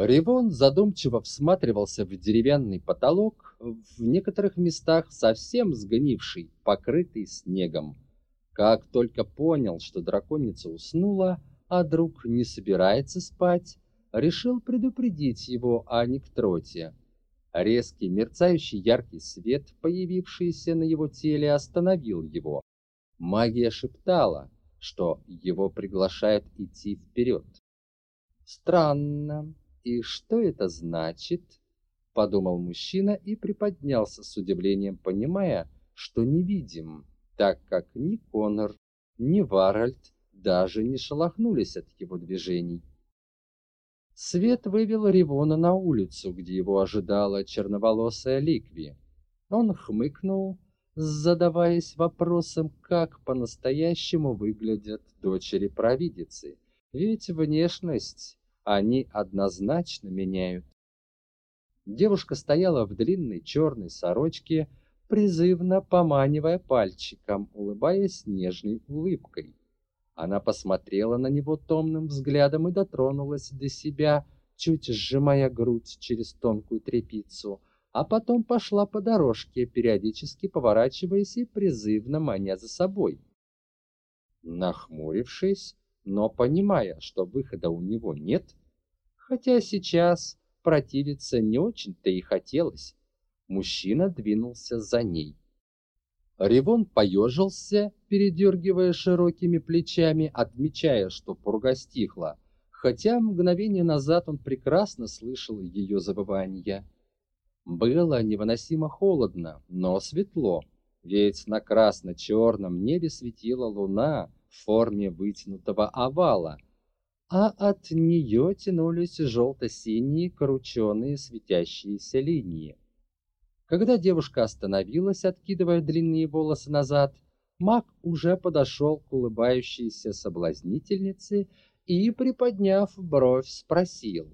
Ревон задумчиво всматривался в деревянный потолок, в некоторых местах совсем сгнивший, покрытый снегом. Как только понял, что драконица уснула, а друг не собирается спать, решил предупредить его о Никтроте. Резкий, мерцающий яркий свет, появившийся на его теле, остановил его. Магия шептала, что его приглашают идти вперед. Странно. И что это значит? подумал мужчина и приподнялся с удивлением, понимая, что невидим, так как ни Конор, ни Варальд даже не шелохнулись от его движений. Свет вывел Ривона на улицу, где его ожидала черноволосая Ликви. Он хмыкнул, задаваясь вопросом, как по-настоящему выглядят дочери провидицы, ведь внешность они однозначно меняют. Девушка стояла в длинной черной сорочке, призывно поманивая пальчиком, улыбаясь нежной улыбкой. Она посмотрела на него томным взглядом и дотронулась до себя, чуть сжимая грудь через тонкую тряпицу, а потом пошла по дорожке, периодически поворачиваясь и призывно маня за собой. Нахмурившись, но понимая, что выхода у него нет, хотя сейчас противиться не очень-то и хотелось, мужчина двинулся за ней. Ревон поежился, передергивая широкими плечами, отмечая, что пурга стихла, хотя мгновение назад он прекрасно слышал ее завывания. Было невыносимо холодно, но светло, ведь на красно-черном небе светила луна в форме вытянутого овала, а от нее тянулись желто-синие крученые светящиеся линии. Когда девушка остановилась, откидывая длинные волосы назад, маг уже подошел к улыбающейся соблазнительнице и, приподняв бровь, спросил.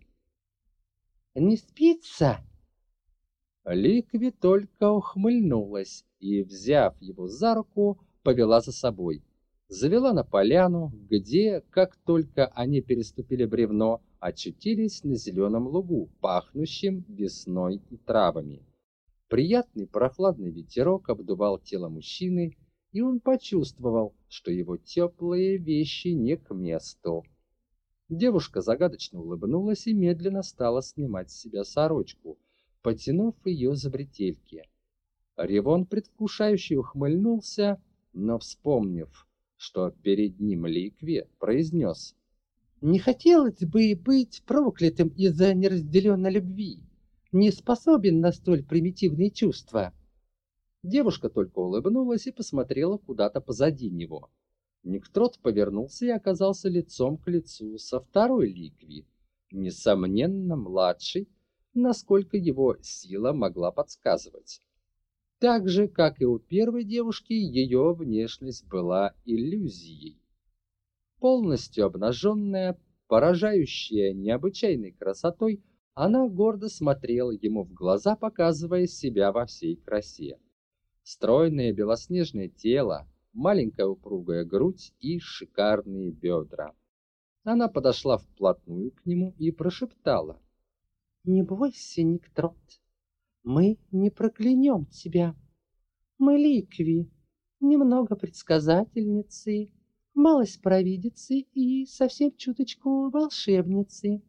«Не спится?» Ликви только ухмыльнулась и, взяв его за руку, повела за собой. Завела на поляну, где, как только они переступили бревно, очутились на зеленом лугу, пахнущем весной и травами. Приятный прохладный ветерок обдувал тело мужчины, и он почувствовал, что его теплые вещи не к месту. Девушка загадочно улыбнулась и медленно стала снимать с себя сорочку, потянув ее за бретельки. Ревон предвкушающе ухмыльнулся, но, вспомнив, что перед ним Ликве, произнес «Не хотелось бы быть проклятым из-за неразделенной любви» не способен на столь примитивные чувства. Девушка только улыбнулась и посмотрела куда-то позади него. Никтрот повернулся и оказался лицом к лицу со второй ликви, несомненно младшей, насколько его сила могла подсказывать. Так же, как и у первой девушки, ее внешность была иллюзией. Полностью обнаженная, поражающая необычайной красотой, она гордо смотрела ему в глаза, показывая себя во всей красе. Стройное белоснежное тело, маленькая упругая грудь и шикарные бедра. Она подошла вплотную к нему и прошептала. «Не бойся, Никтрот, мы не проклянем тебя. Мы ликви, немного предсказательницы, малость провидицы и совсем чуточку волшебницы.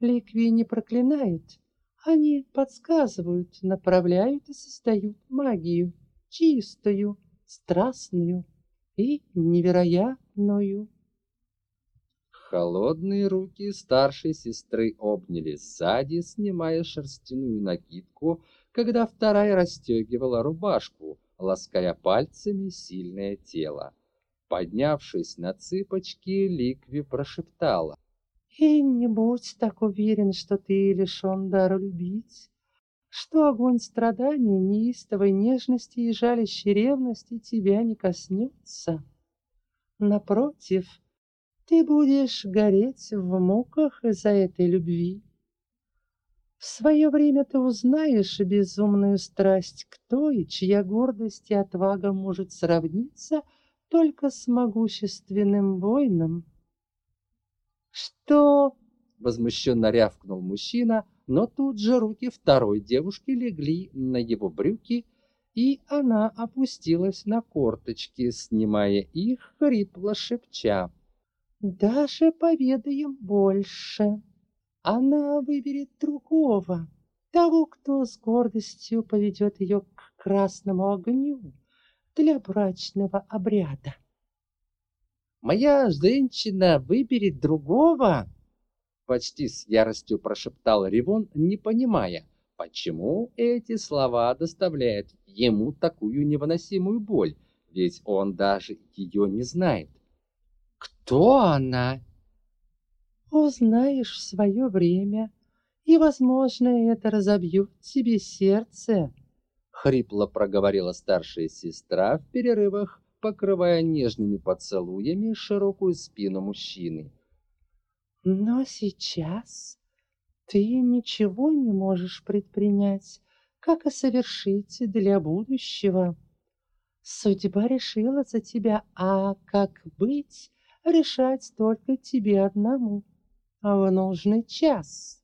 Ликвии не проклинают, они подсказывают, направляют и создают магию, чистую, страстную и невероятную. Холодные руки старшей сестры обняли сзади, снимая шерстяную накидку, когда вторая расстегивала рубашку, лаская пальцами сильное тело. Поднявшись на цыпочки, Ликви прошептала. И не будь так уверен, что ты лишен дара любить, что огонь страдания, неистовой нежности и жалящей ревности тебя не коснется. Напротив, ты будешь гореть в муках из-за этой любви. В свое время ты узнаешь безумную страсть к той, чья гордость и отвага может сравниться только с могущественным воином. Что? Возмущенно рявкнул мужчина, но тут же руки второй девушки легли на его брюки, и она опустилась на корточки, снимая их, хрипло шепча. «Даже поведаем больше. Она выберет другого, того, кто с гордостью поведет ее к красному огню для брачного обряда». «Моя женщина выберет другого?» Почти с яростью прошептал Ривон, не понимая, почему эти слова доставляют ему такую невыносимую боль, ведь он даже ее не знает. «Кто она?» «Узнаешь в свое время, и, возможно, это разобьет тебе сердце», — хрипло проговорила старшая сестра в перерывах, покрывая нежными поцелуями широкую спину мужчины. Но сейчас ты ничего не можешь предпринять, как и совершить для будущего. Судьба решила за тебя, а как быть, решать только тебе одному в нужный час.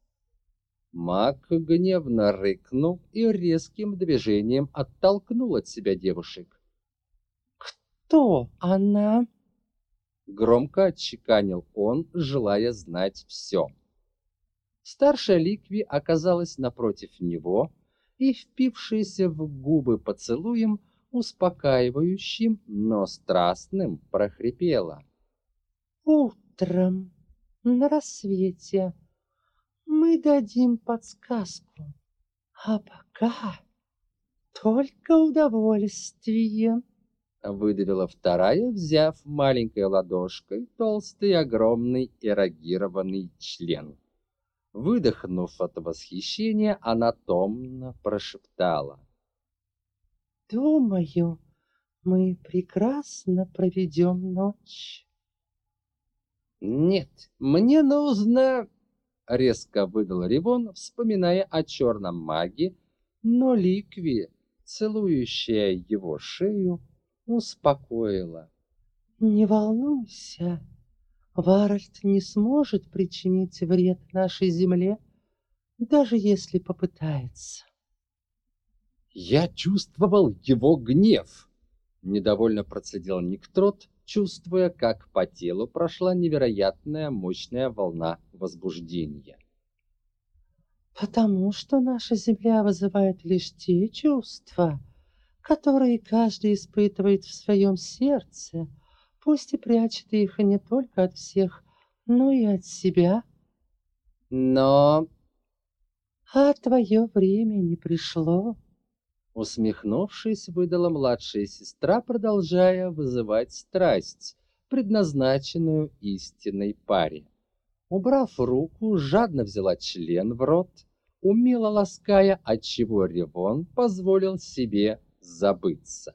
Маг гневно рыкнул и резким движением оттолкнул от себя девушек. «Кто она?» Громко отчеканил он, желая знать все. Старшая Ликви оказалась напротив него и, впившаяся в губы поцелуем, успокаивающим, но страстным, прохрипела. «Утром, на рассвете, мы дадим подсказку, а пока только удовольствие» выдавила вторая, взяв маленькой ладошкой толстый огромный эрогированный член. Выдохнув от восхищения, она томно прошептала. «Думаю, мы прекрасно проведем ночь». «Нет, мне нужно...» — резко выдал Ривон, вспоминая о черном маге, но Ликви, целующая его шею, успокоила. «Не волнуйся, Варальд не сможет причинить вред нашей земле, даже если попытается». «Я чувствовал его гнев!» — недовольно процедил Никтрот, чувствуя, как по телу прошла невероятная мощная волна возбуждения. «Потому что наша земля вызывает лишь те чувства, которые каждый испытывает в своем сердце, пусть и прячет их не только от всех, но и от себя. Но... А твое время не пришло. Усмехнувшись, выдала младшая сестра, продолжая вызывать страсть, предназначенную истинной паре. Убрав руку, жадно взяла член в рот, умело лаская, отчего Ревон позволил себе забыться.